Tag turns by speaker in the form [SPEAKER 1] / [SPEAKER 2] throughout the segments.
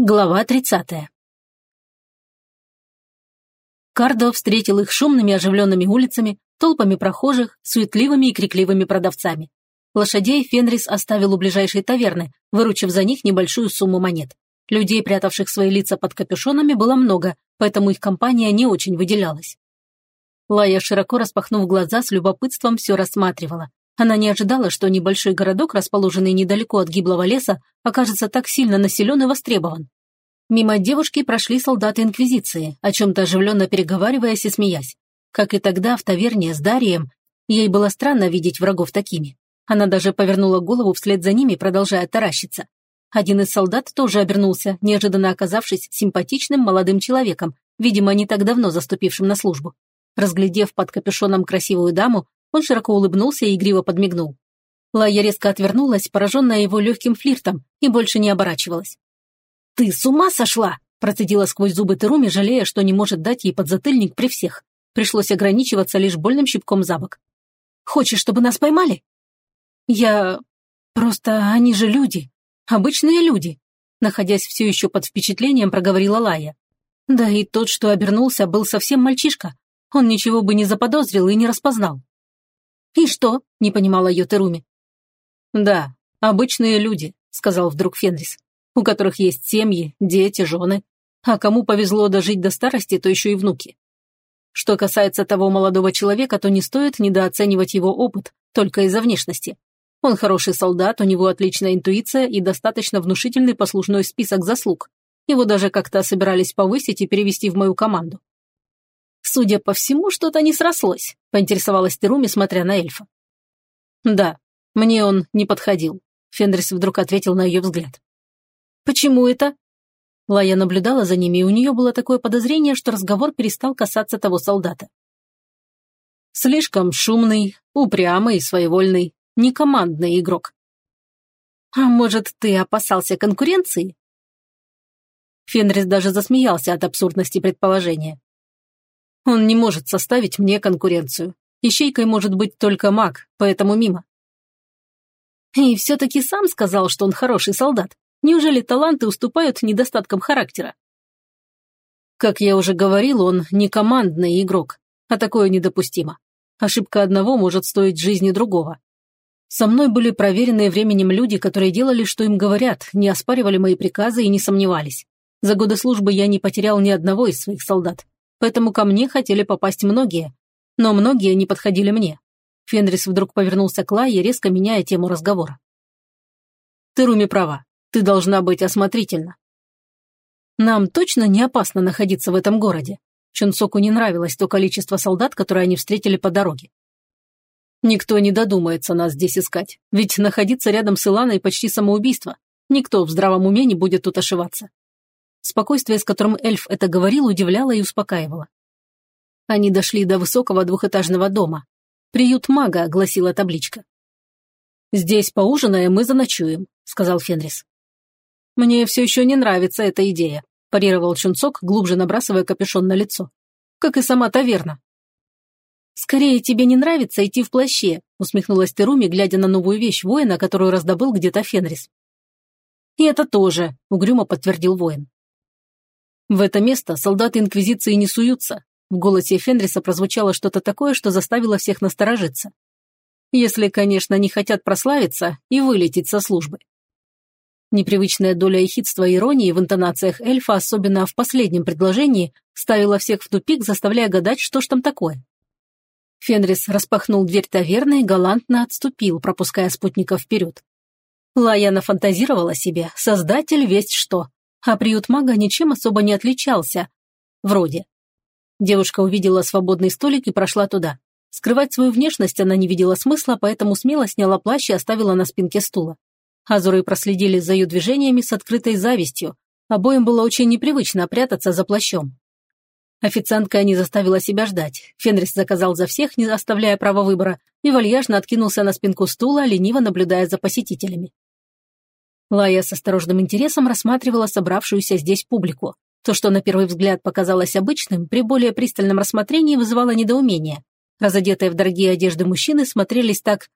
[SPEAKER 1] Глава 30. Кардо встретил их шумными оживленными улицами, толпами прохожих, суетливыми и крикливыми продавцами. Лошадей Фенрис оставил у ближайшей таверны, выручив за них небольшую сумму монет. Людей, прятавших свои лица под капюшонами, было много, поэтому их компания не очень выделялась. Лая, широко распахнув глаза, с любопытством все рассматривала. Она не ожидала, что небольшой городок, расположенный недалеко от гиблого леса, окажется так сильно населен и востребован. Мимо девушки прошли солдаты Инквизиции, о чем-то оживленно переговариваясь и смеясь. Как и тогда в таверне с Дарием, ей было странно видеть врагов такими. Она даже повернула голову вслед за ними, продолжая таращиться. Один из солдат тоже обернулся, неожиданно оказавшись симпатичным молодым человеком, видимо, не так давно заступившим на службу. Разглядев под капюшоном красивую даму, он широко улыбнулся и игриво подмигнул. Лая резко отвернулась, пораженная его легким флиртом, и больше не оборачивалась. «Ты с ума сошла?» – процедила сквозь зубы Теруми, жалея, что не может дать ей подзатыльник при всех. Пришлось ограничиваться лишь больным щипком за бок. «Хочешь, чтобы нас поймали?» «Я... просто они же люди. Обычные люди», – находясь все еще под впечатлением, проговорила Лая. Да и тот, что обернулся, был совсем мальчишка. Он ничего бы не заподозрил и не распознал. «И что?» – не понимала ее Теруми. «Да, обычные люди», – сказал вдруг Фенрис, «у которых есть семьи, дети, жены. А кому повезло дожить до старости, то еще и внуки. Что касается того молодого человека, то не стоит недооценивать его опыт только из-за внешности. Он хороший солдат, у него отличная интуиция и достаточно внушительный послужной список заслуг. Его даже как-то собирались повысить и перевести в мою команду. Судя по всему, что-то не срослось, поинтересовалась Теруми, смотря на эльфа. Да, мне он не подходил. Фенрис вдруг ответил на ее взгляд. Почему это? Лая наблюдала за ними, и у нее было такое подозрение, что разговор перестал касаться того солдата. Слишком шумный, упрямый, своевольный, некомандный игрок. А может, ты опасался конкуренции? Фенрис даже засмеялся от абсурдности предположения. Он не может составить мне конкуренцию. Ищейкой может быть только маг, поэтому мимо. И все-таки сам сказал, что он хороший солдат. Неужели таланты уступают недостаткам характера? Как я уже говорил, он не командный игрок, а такое недопустимо. Ошибка одного может стоить жизни другого. Со мной были проверенные временем люди, которые делали, что им говорят, не оспаривали мои приказы и не сомневались. За годы службы я не потерял ни одного из своих солдат поэтому ко мне хотели попасть многие. Но многие не подходили мне. Фенрис вдруг повернулся к Лае, резко меняя тему разговора. «Ты, Руми, права. Ты должна быть осмотрительна. Нам точно не опасно находиться в этом городе. Чунсоку не нравилось то количество солдат, которые они встретили по дороге. Никто не додумается нас здесь искать, ведь находиться рядом с Иланой почти самоубийство. Никто в здравом уме не будет тут ошиваться. Спокойствие, с которым эльф это говорил, удивляло и успокаивало. Они дошли до высокого двухэтажного дома. «Приют мага», — гласила табличка. «Здесь поужинаем мы заночуем», — сказал Фенрис. «Мне все еще не нравится эта идея», – парировал Чунцок, глубже набрасывая капюшон на лицо. «Как и сама таверна». «Скорее тебе не нравится идти в плаще», – усмехнулась Теруми, глядя на новую вещь воина, которую раздобыл где-то Фенрис. «И это тоже», – угрюмо подтвердил воин. В это место солдаты Инквизиции не суются. В голосе Фенриса прозвучало что-то такое, что заставило всех насторожиться. Если, конечно, не хотят прославиться и вылететь со службы. Непривычная доля ехидства и иронии в интонациях эльфа, особенно в последнем предложении, ставила всех в тупик, заставляя гадать, что ж там такое. Фенрис распахнул дверь таверны и галантно отступил, пропуская спутников вперед. Лаяна фантазировала себе, создатель весть что, а приют мага ничем особо не отличался. Вроде. Девушка увидела свободный столик и прошла туда. Скрывать свою внешность она не видела смысла, поэтому смело сняла плащ и оставила на спинке стула. Азуры проследили за ее движениями с открытой завистью. Обоим было очень непривычно прятаться за плащом. Официантка не заставила себя ждать. Фенрис заказал за всех, не оставляя права выбора, и вальяжно откинулся на спинку стула, лениво наблюдая за посетителями. Лая с осторожным интересом рассматривала собравшуюся здесь публику. То, что на первый взгляд показалось обычным, при более пристальном рассмотрении вызывало недоумение. Разодетые в дорогие одежды мужчины смотрелись так...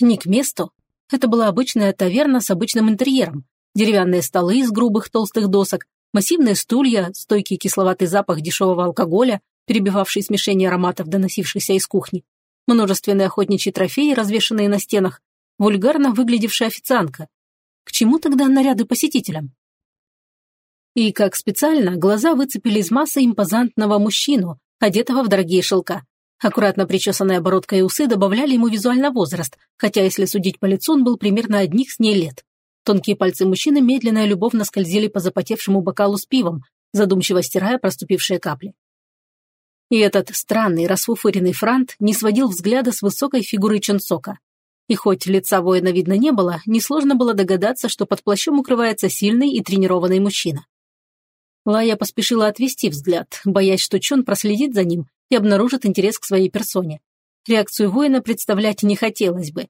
[SPEAKER 1] не к месту. Это была обычная таверна с обычным интерьером. деревянные столы из грубых толстых досок, массивные стулья, стойкий кисловатый запах дешевого алкоголя, перебивавший смешение ароматов, доносившихся из кухни, множественные охотничьи трофеи, развешанные на стенах, вульгарно выглядевшая официантка. К чему тогда наряды посетителям? И, как специально, глаза выцепили из массы импозантного мужчину, одетого в дорогие шелка. Аккуратно причесанная бородка и усы добавляли ему визуально возраст, хотя, если судить по лицу, он был примерно одних с ней лет. Тонкие пальцы мужчины медленно и любовно скользили по запотевшему бокалу с пивом, задумчиво стирая проступившие капли. И этот странный, расфуфыренный франт не сводил взгляда с высокой фигуры Чонсока. И хоть лица воина видно не было, несложно было догадаться, что под плащом укрывается сильный и тренированный мужчина. Лая поспешила отвести взгляд, боясь, что Чон проследит за ним и обнаружит интерес к своей персоне. Реакцию воина представлять не хотелось бы.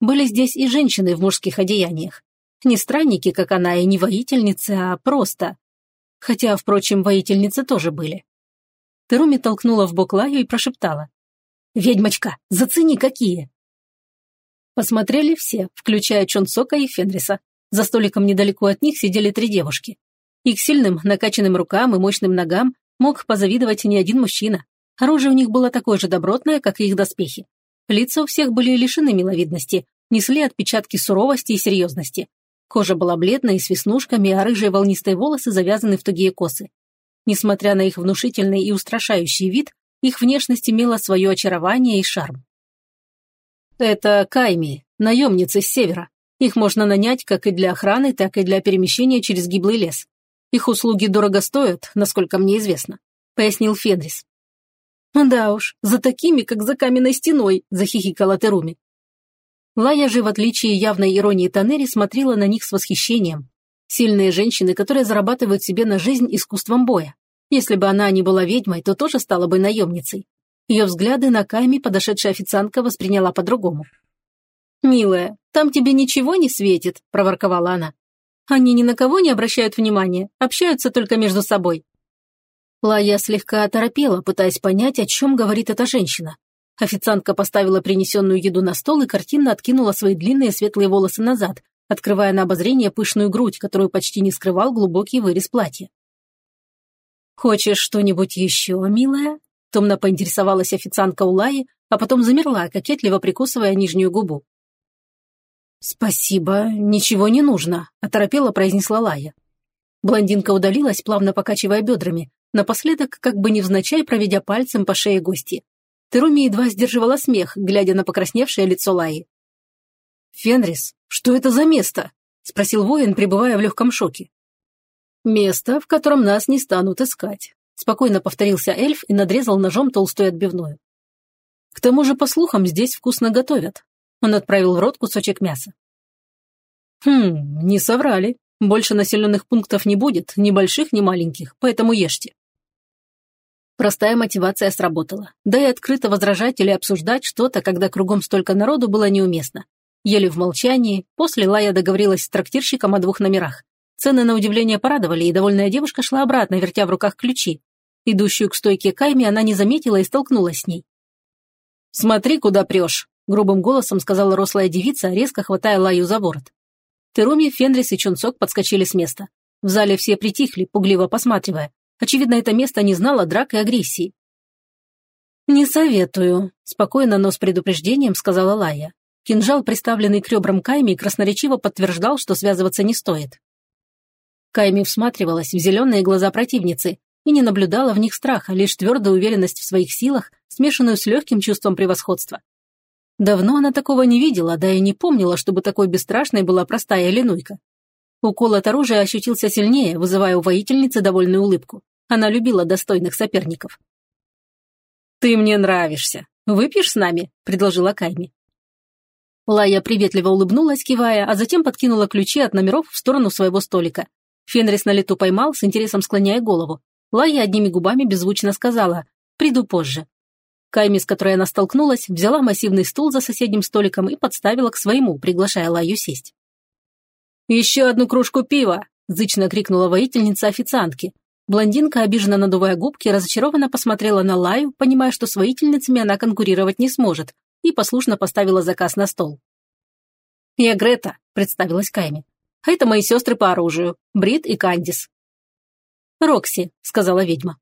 [SPEAKER 1] Были здесь и женщины в мужских одеяниях. Не странники, как она, и не воительницы, а просто. Хотя, впрочем, воительницы тоже были. Теруми толкнула в бок Лаю и прошептала. «Ведьмочка, зацени какие!» Посмотрели все, включая Чонсока и Фенриса. За столиком недалеко от них сидели три девушки. Их сильным, накачанным рукам и мощным ногам мог позавидовать не один мужчина. Оружие у них было такое же добротное, как и их доспехи. Лица у всех были лишены миловидности, несли отпечатки суровости и серьезности. Кожа была бледной, с веснушками, а рыжие волнистые волосы завязаны в тугие косы. Несмотря на их внушительный и устрашающий вид, их внешность имела свое очарование и шарм. Это кайми, наемницы с севера. Их можно нанять как и для охраны, так и для перемещения через гиблый лес. Их услуги дорого стоят, насколько мне известно», — пояснил Федрис. «Да уж, за такими, как за каменной стеной», — захихикала Теруми. Лая же, в отличие явной иронии Танери, смотрела на них с восхищением. Сильные женщины, которые зарабатывают себе на жизнь искусством боя. Если бы она не была ведьмой, то тоже стала бы наемницей. Ее взгляды на Кайми подошедшая официантка восприняла по-другому. «Милая, там тебе ничего не светит», – проворковала она. «Они ни на кого не обращают внимания, общаются только между собой». Лая слегка оторопела, пытаясь понять, о чем говорит эта женщина. Официантка поставила принесенную еду на стол и картинно откинула свои длинные светлые волосы назад, открывая на обозрение пышную грудь, которую почти не скрывал глубокий вырез платья. «Хочешь что-нибудь еще, милая?» – томно поинтересовалась официантка Улаи, а потом замерла, кокетливо прикусывая нижнюю губу. «Спасибо, ничего не нужно», – оторопела произнесла Лая. Блондинка удалилась, плавно покачивая бедрами, напоследок, как бы невзначай, проведя пальцем по шее гости. Теруми едва сдерживала смех, глядя на покрасневшее лицо Лаи. «Фенрис, что это за место?» – спросил воин, пребывая в легком шоке. «Место, в котором нас не станут искать», – спокойно повторился эльф и надрезал ножом толстую отбивную. «К тому же, по слухам, здесь вкусно готовят». Он отправил в рот кусочек мяса. «Хм, не соврали. Больше населенных пунктов не будет, ни больших, ни маленьких, поэтому ешьте». Простая мотивация сработала. Да и открыто возражать или обсуждать что-то, когда кругом столько народу, было неуместно. Ели в молчании, после Лая договорилась с трактирщиком о двух номерах. Цены на удивление порадовали, и довольная девушка шла обратно, вертя в руках ключи. Идущую к стойке Кайми она не заметила и столкнулась с ней. «Смотри, куда прешь», — грубым голосом сказала рослая девица, резко хватая Лаю за ворот. Теруми, Фенрис и Чунцок подскочили с места. В зале все притихли, пугливо посматривая. Очевидно, это место не знало драк и агрессии. «Не советую», — спокойно, но с предупреждением сказала Лая. Кинжал, приставленный к ребрам Кайми, красноречиво подтверждал, что связываться не стоит. Кайми всматривалась в зеленые глаза противницы и не наблюдала в них страха, лишь твердую уверенность в своих силах, смешанную с легким чувством превосходства. Давно она такого не видела, да и не помнила, чтобы такой бесстрашной была простая линуйка. Укол от оружия ощутился сильнее, вызывая у воительницы довольную улыбку. Она любила достойных соперников. «Ты мне нравишься. Выпьешь с нами?» – предложила Кайми. Лая приветливо улыбнулась, кивая, а затем подкинула ключи от номеров в сторону своего столика. Фенрис на лету поймал, с интересом склоняя голову. Лая одними губами беззвучно сказала «Приду позже». Кайми, с которой она столкнулась, взяла массивный стул за соседним столиком и подставила к своему, приглашая Лаю сесть. «Еще одну кружку пива!» – зычно крикнула воительница официантки. Блондинка, обиженно надувая губки, разочарованно посмотрела на Лаю, понимая, что с воительницами она конкурировать не сможет, и послушно поставила заказ на стол. «Я Грета», – представилась Кайми. А это мои сестры по оружию, Брит и Кандис». «Рокси», — сказала ведьма.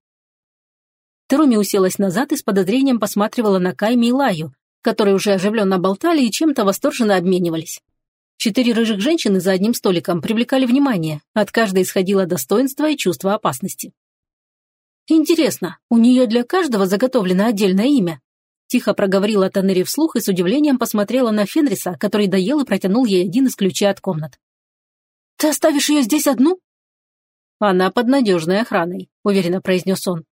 [SPEAKER 1] Теруми уселась назад и с подозрением посматривала на Кайми и Лаю, которые уже оживленно болтали и чем-то восторженно обменивались. Четыре рыжих женщины за одним столиком привлекали внимание, от каждой исходило достоинство и чувство опасности. «Интересно, у нее для каждого заготовлено отдельное имя?» Тихо проговорила Танери вслух и с удивлением посмотрела на Фенриса, который доел и протянул ей один из ключей от комнат. «Ты оставишь ее здесь одну?» «Она под надежной охраной», — уверенно произнес он.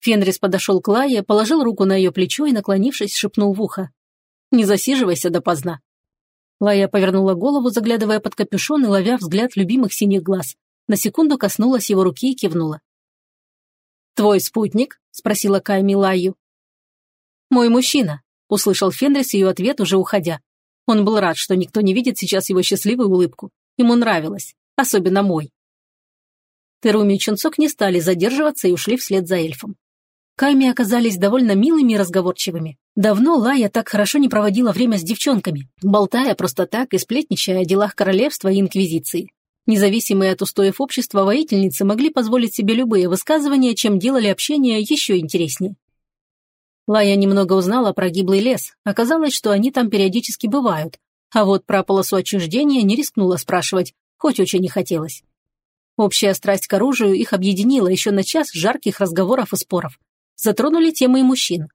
[SPEAKER 1] Фенрис подошел к Лае, положил руку на ее плечо и, наклонившись, шепнул в ухо. «Не засиживайся допоздна». Лая повернула голову, заглядывая под капюшон и ловя взгляд любимых синих глаз. На секунду коснулась его руки и кивнула. «Твой спутник?» – спросила Кайми Лаю. «Мой мужчина», – услышал Фенрис ее ответ, уже уходя. Он был рад, что никто не видит сейчас его счастливую улыбку. Ему нравилось, особенно мой. Теруми и Чунцок не стали задерживаться и ушли вслед за эльфом. Кайми оказались довольно милыми и разговорчивыми. Давно Лая так хорошо не проводила время с девчонками, болтая просто так и сплетничая о делах королевства и инквизиции. Независимые от устоев общества воительницы могли позволить себе любые высказывания, чем делали общение еще интереснее. Лая немного узнала про гиблый лес. Оказалось, что они там периодически бывают. А вот про полосу отчуждения не рискнула спрашивать, хоть очень не хотелось. Общая страсть к оружию их объединила еще на час жарких разговоров и споров. Затронули темы и мужчин.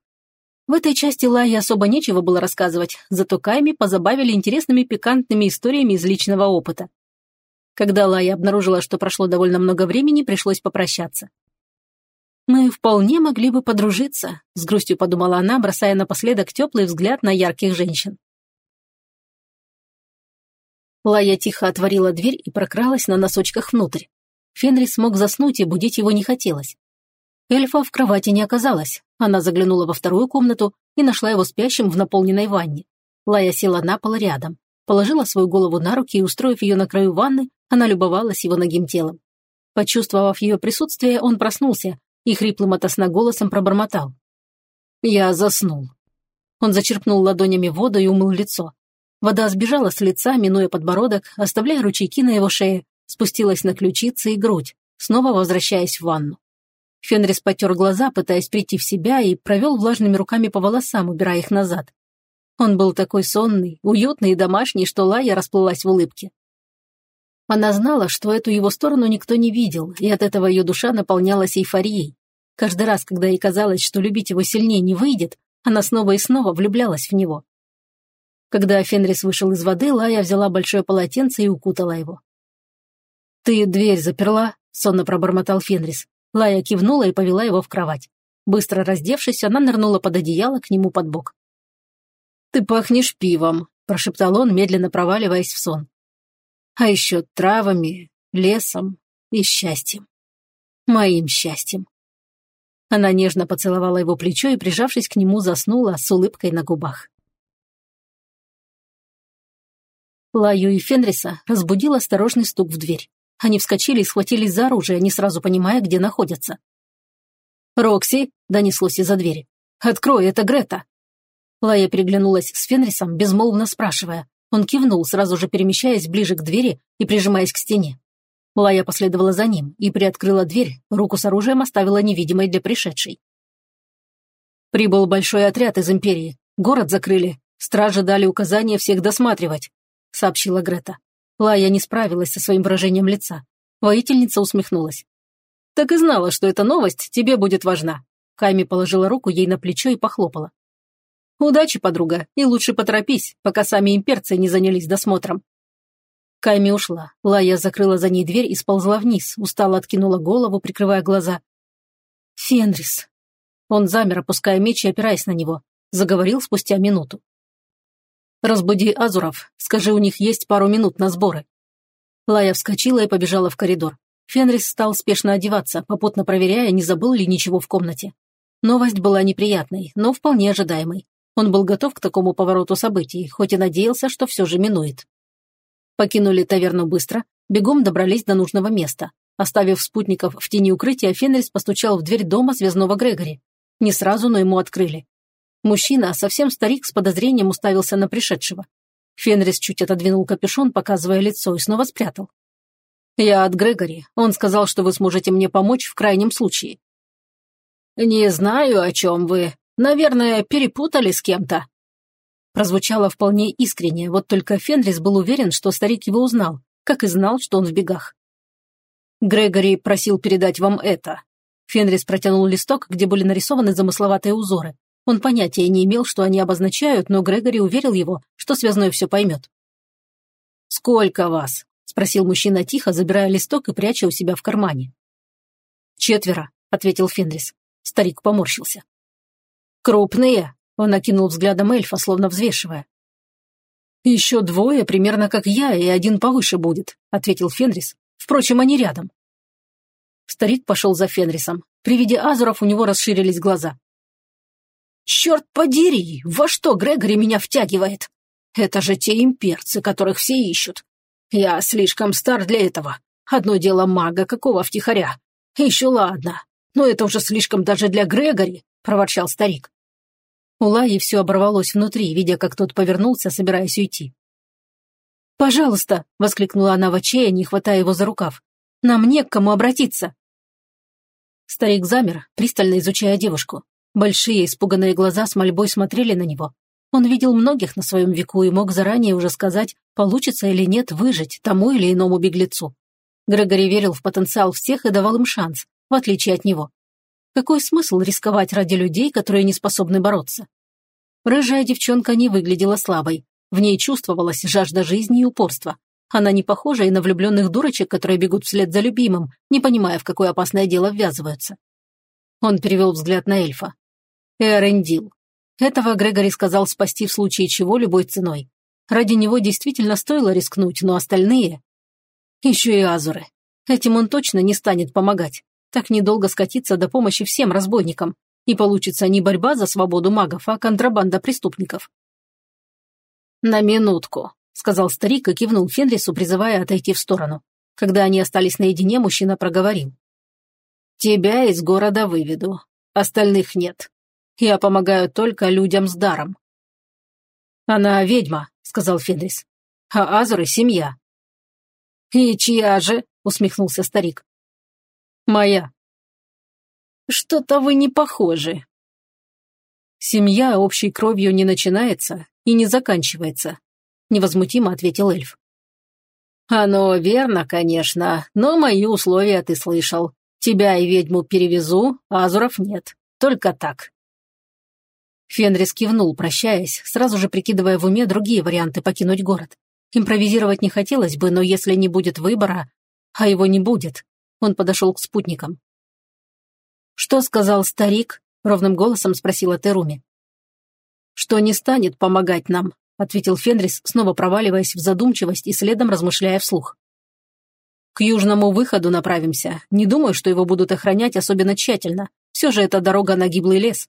[SPEAKER 1] В этой части Лае особо нечего было рассказывать, зато Кайми позабавили интересными пикантными историями из личного опыта. Когда Лая обнаружила, что прошло довольно много времени, пришлось попрощаться. «Мы вполне могли бы подружиться», — с грустью подумала она, бросая напоследок теплый взгляд на ярких женщин. Лая тихо отворила дверь и прокралась на носочках внутрь. Фенрис смог заснуть, и будить его не хотелось. Эльфа в кровати не оказалось. Она заглянула во вторую комнату и нашла его спящим в наполненной ванне. Лая села на пол рядом, положила свою голову на руки и, устроив ее на краю ванны, она любовалась его ногим телом. Почувствовав ее присутствие, он проснулся и хриплым от голосом пробормотал. «Я заснул». Он зачерпнул ладонями воду и умыл лицо. Вода сбежала с лица, минуя подбородок, оставляя ручейки на его шее, спустилась на ключицы и грудь, снова возвращаясь в ванну. Фенрис потер глаза, пытаясь прийти в себя, и провел влажными руками по волосам, убирая их назад. Он был такой сонный, уютный и домашний, что Лая расплылась в улыбке. Она знала, что эту его сторону никто не видел, и от этого ее душа наполнялась эйфорией. Каждый раз, когда ей казалось, что любить его сильнее не выйдет, она снова и снова влюблялась в него. Когда Фенрис вышел из воды, Лая взяла большое полотенце и укутала его. «Ты дверь заперла?» — сонно пробормотал Фенрис. Лая кивнула и повела его в кровать. Быстро раздевшись, она нырнула под одеяло к нему под бок. «Ты пахнешь пивом», – прошептал он, медленно проваливаясь в сон. «А еще травами, лесом и счастьем. Моим счастьем». Она нежно поцеловала его плечо и, прижавшись к нему, заснула с улыбкой на губах. Лаю и Фенриса разбудил осторожный стук в дверь. Они вскочили и схватились за оружие, не сразу понимая, где находятся. «Рокси!» – донеслось из-за двери. «Открой, это Грета!» Лая переглянулась с Фенрисом, безмолвно спрашивая. Он кивнул, сразу же перемещаясь ближе к двери и прижимаясь к стене. Лая последовала за ним и приоткрыла дверь, руку с оружием оставила невидимой для пришедшей. Прибыл большой отряд из Империи. Город закрыли. Стражи дали указание всех досматривать, сообщила Грета. Лая не справилась со своим выражением лица. Воительница усмехнулась. «Так и знала, что эта новость тебе будет важна». Кайми положила руку ей на плечо и похлопала. «Удачи, подруга, и лучше поторопись, пока сами имперцы не занялись досмотром». Кайми ушла. Лая закрыла за ней дверь и сползла вниз, устало откинула голову, прикрывая глаза. «Фенрис». Он замер, опуская меч и опираясь на него. Заговорил спустя минуту. «Разбуди Азуров, скажи, у них есть пару минут на сборы». Лая вскочила и побежала в коридор. Фенрис стал спешно одеваться, попутно проверяя, не забыл ли ничего в комнате. Новость была неприятной, но вполне ожидаемой. Он был готов к такому повороту событий, хоть и надеялся, что все же минует. Покинули таверну быстро, бегом добрались до нужного места. Оставив спутников в тени укрытия, Фенрис постучал в дверь дома связного Грегори. Не сразу, но ему открыли. Мужчина, совсем старик, с подозрением уставился на пришедшего. Фенрис чуть отодвинул капюшон, показывая лицо, и снова спрятал. «Я от Грегори. Он сказал, что вы сможете мне помочь в крайнем случае». «Не знаю, о чем вы. Наверное, перепутали с кем-то». Прозвучало вполне искренне, вот только Фенрис был уверен, что старик его узнал, как и знал, что он в бегах. «Грегори просил передать вам это». Фенрис протянул листок, где были нарисованы замысловатые узоры. Он понятия не имел, что они обозначают, но Грегори уверил его, что связной все поймет. «Сколько вас?» – спросил мужчина тихо, забирая листок и пряча у себя в кармане. «Четверо», – ответил Фенрис. Старик поморщился. «Крупные?» – он окинул взглядом эльфа, словно взвешивая. «Еще двое, примерно как я, и один повыше будет», – ответил Фенрис. «Впрочем, они рядом». Старик пошел за Фенрисом. При виде азуров у него расширились глаза. Черт подери, во что Грегори меня втягивает? Это же те имперцы, которых все ищут. Я слишком стар для этого. Одно дело мага какого втихаря. Еще ладно, но это уже слишком даже для Грегори, проворчал старик. У Лаи все оборвалось внутри, видя, как тот повернулся, собираясь уйти. «Пожалуйста!» — воскликнула она в отчаянии, хватая его за рукав. «Нам не к кому обратиться!» Старик замер, пристально изучая девушку. Большие испуганные глаза с мольбой смотрели на него. Он видел многих на своем веку и мог заранее уже сказать, получится или нет выжить тому или иному беглецу. Грегори верил в потенциал всех и давал им шанс, в отличие от него. Какой смысл рисковать ради людей, которые не способны бороться? Рыжая девчонка не выглядела слабой. В ней чувствовалась жажда жизни и упорства. Она не похожа и на влюбленных дурочек, которые бегут вслед за любимым, не понимая, в какое опасное дело ввязываются. Он перевел взгляд на эльфа. Эрендил. Этого Грегори сказал спасти в случае чего любой ценой. Ради него действительно стоило рискнуть, но остальные... Еще и Азуры. Этим он точно не станет помогать. Так недолго скатиться до помощи всем разбойникам. И получится не борьба за свободу магов, а контрабанда преступников. «На минутку», — сказал старик и кивнул Фенрису, призывая отойти в сторону. Когда они остались наедине, мужчина проговорил. «Тебя из города выведу. Остальных нет. Я помогаю только людям с даром». «Она ведьма», — сказал Федрис. «А Азуры — семья». «И чья же?» — усмехнулся старик. «Моя». «Что-то вы не похожи». «Семья общей кровью не начинается и не заканчивается», — невозмутимо ответил эльф. «Оно верно, конечно, но мои условия ты слышал. Тебя и ведьму перевезу, а Азуров нет. Только так. Фенрис кивнул, прощаясь, сразу же прикидывая в уме другие варианты покинуть город. Импровизировать не хотелось бы, но если не будет выбора, а его не будет, он подошел к спутникам. «Что сказал старик?» — ровным голосом спросила Теруми. «Что не станет помогать нам», — ответил Фенрис, снова проваливаясь в задумчивость и следом размышляя вслух. «К южному выходу направимся. Не думаю, что его будут охранять особенно тщательно. Все же это дорога на гиблый лес.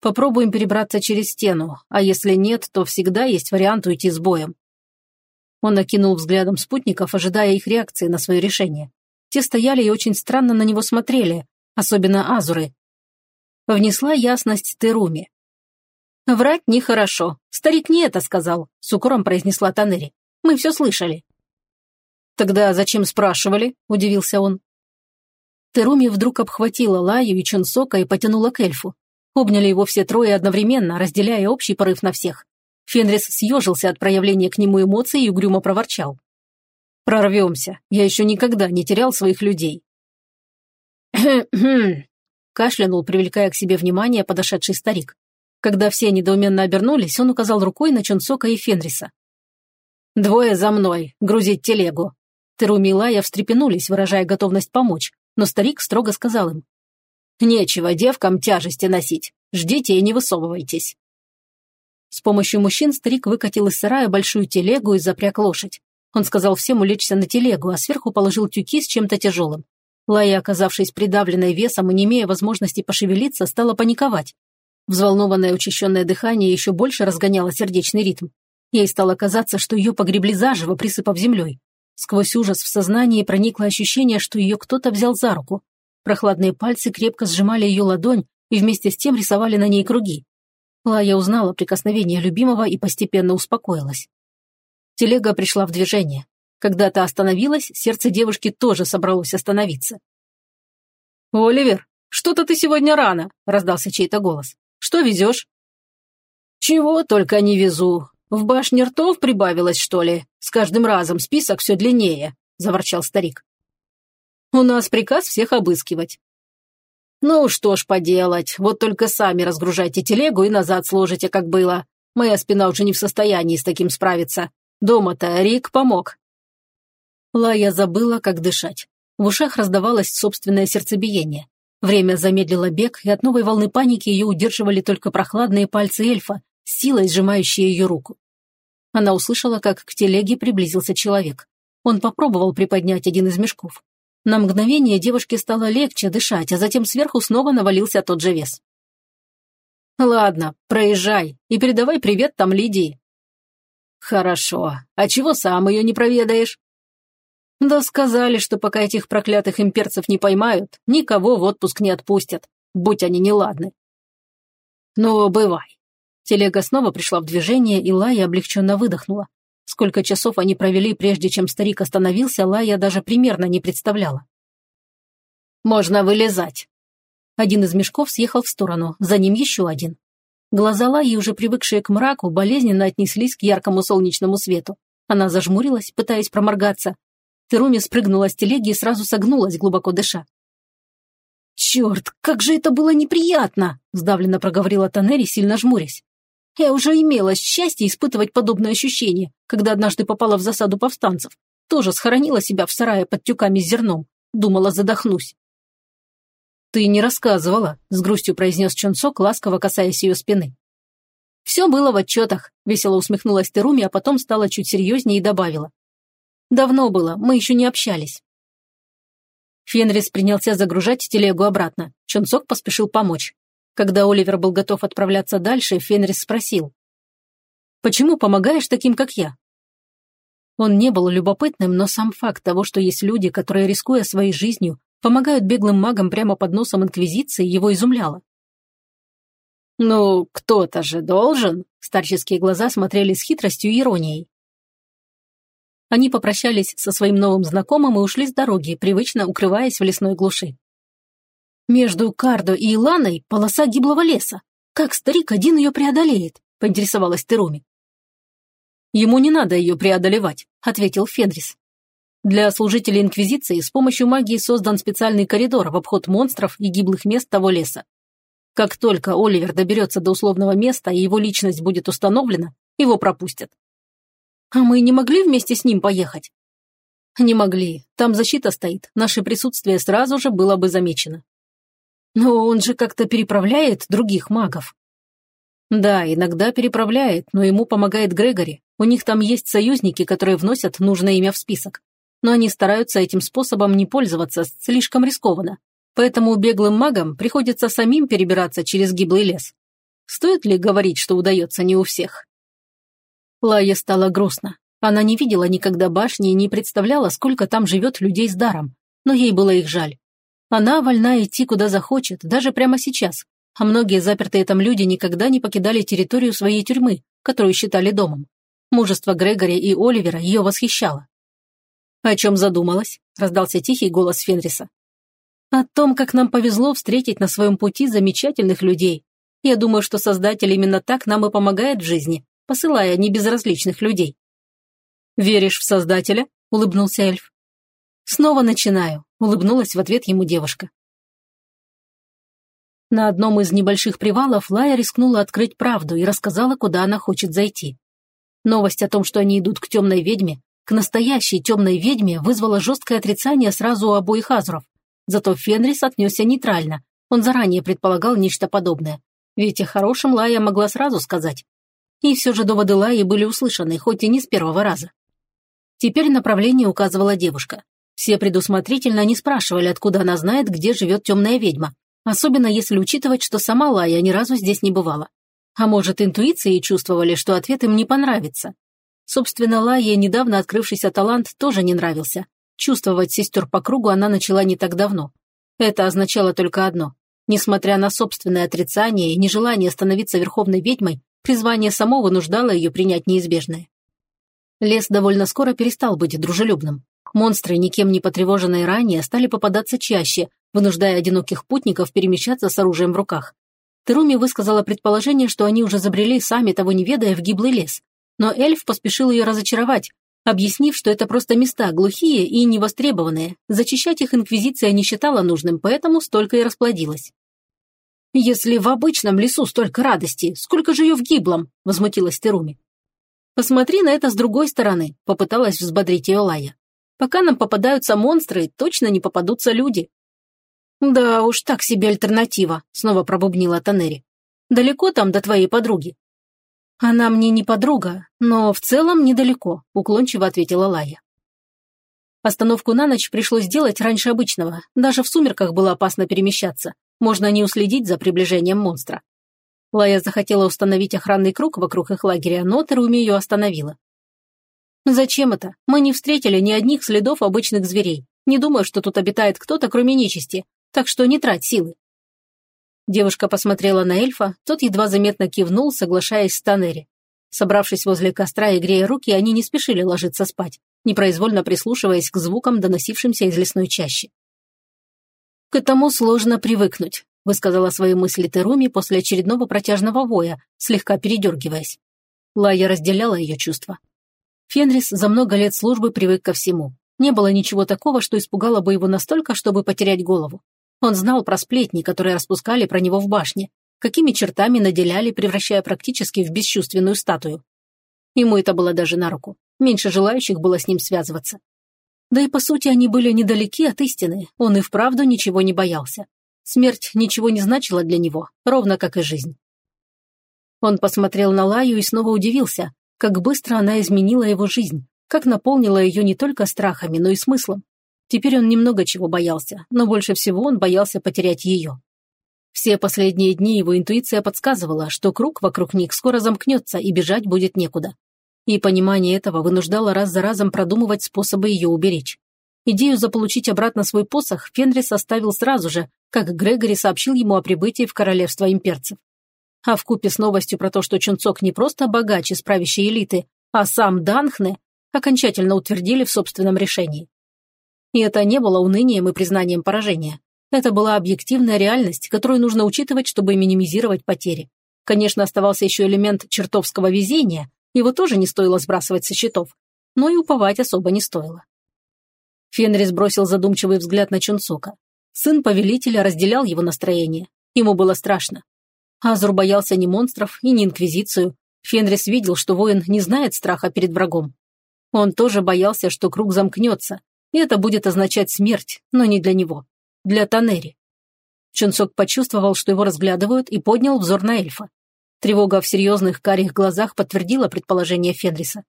[SPEAKER 1] Попробуем перебраться через стену, а если нет, то всегда есть вариант уйти с боем. Он окинул взглядом спутников, ожидая их реакции на свое решение. Те стояли и очень странно на него смотрели, особенно Азуры. Внесла ясность Теруми. «Врать нехорошо. Старик не это сказал», — с укором произнесла Танери. «Мы все слышали». «Тогда зачем спрашивали?» – удивился он. Теруми вдруг обхватила Лаю и Чунсока и потянула к эльфу. Обняли его все трое одновременно, разделяя общий порыв на всех. Фенрис съежился от проявления к нему эмоций и угрюмо проворчал. «Прорвемся. Я еще никогда не терял своих людей». Кашлянул, привлекая к себе внимание подошедший старик. Когда все недоуменно обернулись, он указал рукой на Чунсока и Фенриса. «Двое за мной, грузить телегу». Теруми и Лая встрепенулись, выражая готовность помочь, но старик строго сказал им. Нечего девкам тяжести носить. Ждите и не высовывайтесь. С помощью мужчин старик выкатил из сарая большую телегу и запряг лошадь. Он сказал всем улечься на телегу, а сверху положил тюки с чем-то тяжелым. Лая, оказавшись придавленной весом и не имея возможности пошевелиться, стала паниковать. Взволнованное учащенное дыхание еще больше разгоняло сердечный ритм. Ей стало казаться, что ее погребли заживо, присыпав землей. Сквозь ужас в сознании проникло ощущение, что ее кто-то взял за руку. Прохладные пальцы крепко сжимали ее ладонь и вместе с тем рисовали на ней круги. Лая узнала прикосновение любимого и постепенно успокоилась. Телега пришла в движение. Когда та остановилась, сердце девушки тоже собралось остановиться. «Оливер, что-то ты сегодня рано», – раздался чей-то голос. «Что везешь?» «Чего только не везу. В башне ртов прибавилось, что ли? С каждым разом список все длиннее», – заворчал старик. «У нас приказ всех обыскивать». «Ну что ж поделать, вот только сами разгружайте телегу и назад сложите, как было. Моя спина уже не в состоянии с таким справиться. Дома-то Рик помог, Лая забыла, как дышать. В ушах раздавалось собственное сердцебиение. Время замедлило бег, и от новой волны паники ее удерживали только прохладные пальцы эльфа, силой сжимающие ее руку. Она услышала, как к телеге приблизился человек. Он попробовал приподнять один из мешков. На мгновение девушке стало легче дышать, а затем сверху снова навалился тот же вес. «Ладно, проезжай и передавай привет там Лидии». «Хорошо. А чего сам ее не проведаешь?» Да сказали, что пока этих проклятых имперцев не поймают, никого в отпуск не отпустят, будь они неладны. Ну, бывай. Телега снова пришла в движение, и Лая облегченно выдохнула. Сколько часов они провели, прежде чем старик остановился, Лая даже примерно не представляла. «Можно вылезать». Один из мешков съехал в сторону, за ним еще один. Глаза Лаи, уже привыкшие к мраку, болезненно отнеслись к яркому солнечному свету. Она зажмурилась, пытаясь проморгаться, Теруми спрыгнула с телеги и сразу согнулась, глубоко дыша. «Черт, как же это было неприятно!» – сдавленно проговорила Танери, сильно жмурясь. «Я уже имела счастье испытывать подобное ощущение, когда однажды попала в засаду повстанцев. Тоже схоронила себя в сарае под тюками с зерном. Думала, задохнусь». «Ты не рассказывала», – с грустью произнес Чонсок, ласково касаясь ее спины. «Все было в отчетах», – весело усмехнулась Теруми, а потом стала чуть серьезнее и добавила. Давно было, мы еще не общались. Фенрис принялся загружать телегу обратно. Чунцок поспешил помочь. Когда Оливер был готов отправляться дальше, Фенрис спросил. «Почему помогаешь таким, как я?» Он не был любопытным, но сам факт того, что есть люди, которые, рискуя своей жизнью, помогают беглым магам прямо под носом Инквизиции, его изумляло. «Ну, кто-то же должен!» Старческие глаза смотрели с хитростью и иронией. Они попрощались со своим новым знакомым и ушли с дороги, привычно укрываясь в лесной глуши. «Между Кардо и Иланой полоса гиблого леса. Как старик один ее преодолеет?» – поинтересовалась Теруми. «Ему не надо ее преодолевать», – ответил Федрис. Для служителей Инквизиции с помощью магии создан специальный коридор в обход монстров и гиблых мест того леса. Как только Оливер доберется до условного места и его личность будет установлена, его пропустят. А мы не могли вместе с ним поехать? Не могли. Там защита стоит. Наше присутствие сразу же было бы замечено. Но он же как-то переправляет других магов. Да, иногда переправляет, но ему помогает Грегори. У них там есть союзники, которые вносят нужное имя в список. Но они стараются этим способом не пользоваться, слишком рискованно. Поэтому беглым магам приходится самим перебираться через гиблый лес. Стоит ли говорить, что удается не у всех? Лае стало грустно. Она не видела никогда башни и не представляла, сколько там живет людей с даром. Но ей было их жаль. Она вольна идти куда захочет, даже прямо сейчас. А многие запертые там люди никогда не покидали территорию своей тюрьмы, которую считали домом. Мужество Грегори и Оливера ее восхищало. «О чем задумалась?» – раздался тихий голос Фенриса. «О том, как нам повезло встретить на своем пути замечательных людей. Я думаю, что Создатель именно так нам и помогает в жизни, посылая небезразличных людей. «Веришь в Создателя?» – улыбнулся эльф. «Снова начинаю», – улыбнулась в ответ ему девушка. На одном из небольших привалов Лая рискнула открыть правду и рассказала, куда она хочет зайти. Новость о том, что они идут к темной ведьме, к настоящей темной ведьме, вызвала жесткое отрицание сразу у обоих азуров. Зато Фенрис отнесся нейтрально. Он заранее предполагал нечто подобное. Ведь о хорошем Лая могла сразу сказать. И все же доводы Лаи были услышаны, хоть и не с первого раза. Теперь направление указывала девушка. Все предусмотрительно не спрашивали, откуда она знает, где живет темная ведьма, особенно если учитывать, что сама Лая ни разу здесь не бывала. А может, интуицией чувствовали, что ответ им не понравится. Собственно, Лае недавно открывшийся талант тоже не нравился. Чувствовать сестер по кругу она начала не так давно. Это означало только одно. Несмотря на собственное отрицание и нежелание становиться верховной ведьмой, Призвание само вынуждало ее принять неизбежное. Лес довольно скоро перестал быть дружелюбным. Монстры, никем не потревоженные ранее, стали попадаться чаще, вынуждая одиноких путников перемещаться с оружием в руках. Теруми высказала предположение, что они уже забрели, сами того не ведая, в гиблый лес. Но эльф поспешил ее разочаровать, объяснив, что это просто места глухие и невостребованные. Зачищать их инквизиция не считала нужным, поэтому столько и расплодилась. «Если в обычном лесу столько радости, сколько же ее в гиблом?» – возмутилась Теруми. «Посмотри на это с другой стороны», – попыталась взбодрить ее Лая. «Пока нам попадаются монстры, точно не попадутся люди». «Да уж, так себе альтернатива», – снова пробубнила Танери. «Далеко там до твоей подруги?» «Она мне не подруга, но в целом недалеко», – уклончиво ответила Лая. Остановку на ночь пришлось делать раньше обычного. Даже в сумерках было опасно перемещаться. Можно не уследить за приближением монстра. Лая захотела установить охранный круг вокруг их лагеря, но Теруми ее остановила. «Зачем это? Мы не встретили ни одних следов обычных зверей. Не думаю, что тут обитает кто-то, кроме нечисти. Так что не трать силы». Девушка посмотрела на эльфа, тот едва заметно кивнул, соглашаясь с Танери. Собравшись возле костра и грея руки, они не спешили ложиться спать, непроизвольно прислушиваясь к звукам, доносившимся из лесной чащи. «К этому сложно привыкнуть», высказала свои мысли Теруми после очередного протяжного воя, слегка передергиваясь. Лая разделяла ее чувства. Фенрис за много лет службы привык ко всему. Не было ничего такого, что испугало бы его настолько, чтобы потерять голову. Он знал про сплетни, которые распускали про него в башне, какими чертами наделяли, превращая практически в бесчувственную статую. Ему это было даже на руку. Меньше желающих было с ним связываться. Да и по сути они были недалеки от истины, он и вправду ничего не боялся. Смерть ничего не значила для него, ровно как и жизнь. Он посмотрел на Лаю и снова удивился, как быстро она изменила его жизнь, как наполнила ее не только страхами, но и смыслом. Теперь он немного чего боялся, но больше всего он боялся потерять ее. Все последние дни его интуиция подсказывала, что круг вокруг них скоро замкнется и бежать будет некуда. И понимание этого вынуждало раз за разом продумывать способы ее уберечь. Идею заполучить обратно свой посох Фенрис оставил сразу же, как Грегори сообщил ему о прибытии в королевство имперцев. А вкупе с новостью про то, что Чунцок не просто богач из правящей элиты, а сам Данхне, окончательно утвердили в собственном решении. И это не было унынием и признанием поражения. Это была объективная реальность, которую нужно учитывать, чтобы минимизировать потери. Конечно, оставался еще элемент чертовского везения, его тоже не стоило сбрасывать со счетов, но и уповать особо не стоило. Фенрис бросил задумчивый взгляд на Чунцока. Сын повелителя разделял его настроение. Ему было страшно. Азур боялся ни монстров и ни инквизицию. Фенрис видел, что воин не знает страха перед врагом. Он тоже боялся, что круг замкнется, и это будет означать смерть, но не для него. Для Танери. Чунцок почувствовал, что его разглядывают, и поднял взор на эльфа. Тревога в серьезных карих глазах подтвердила предположение Фенриса.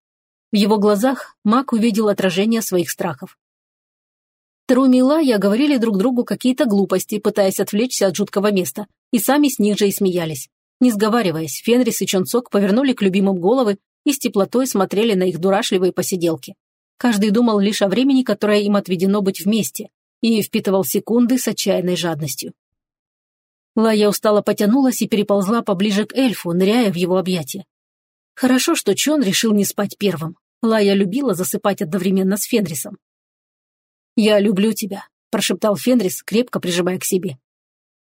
[SPEAKER 1] В его глазах маг увидел отражение своих страхов. Теруми и Лая говорили друг другу какие-то глупости, пытаясь отвлечься от жуткого места, и сами с них же и смеялись. Не сговариваясь, Фенрис и Чонцок повернули к любимым головы и с теплотой смотрели на их дурашливые посиделки. Каждый думал лишь о времени, которое им отведено быть вместе, и впитывал секунды с отчаянной жадностью. Лая устало потянулась и переползла поближе к эльфу, ныряя в его объятия. Хорошо, что Чон решил не спать первым. Лая любила засыпать одновременно с Фенрисом. «Я люблю тебя», – прошептал Фенрис, крепко прижимая к себе.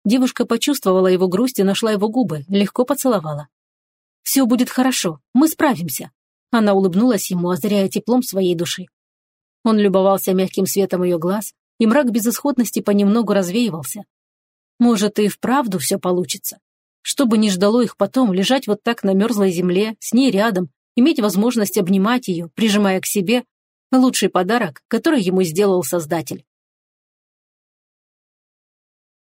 [SPEAKER 1] Девушка почувствовала его грусть и нашла его губы, легко поцеловала. «Все будет хорошо, мы справимся», она улыбнулась ему, озаряя теплом своей души. Он любовался мягким светом ее глаз, и мрак безысходности понемногу развеивался. Может, и вправду все получится. Что бы ни ждало их потом, лежать вот так на мерзлой земле, с ней рядом, иметь возможность обнимать ее, прижимая к себе – лучший подарок, который ему сделал Создатель.